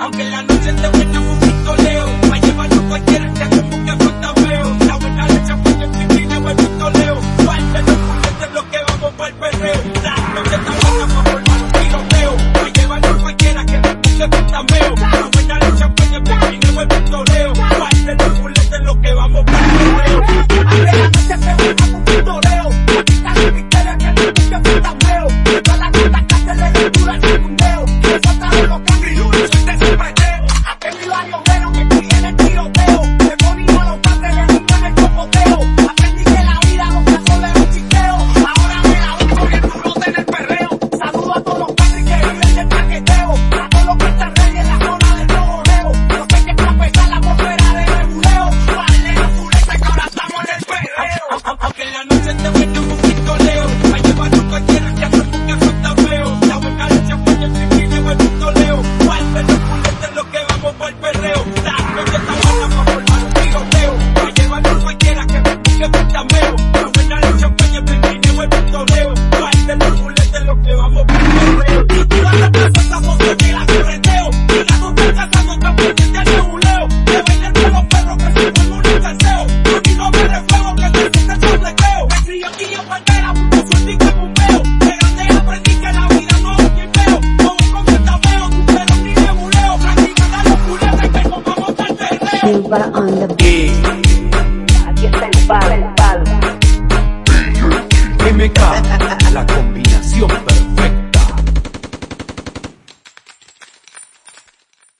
Aunque la noche esté buena, un pistoleo. Pa' llevarlo cualquiera que como que falta veo. La buena leche fue el pipina o el pistoleo. Falta los culetes, lo que vamos pa'l perreo. Silva on the Eh, Aquí está el palo, el palo. MK, la combinación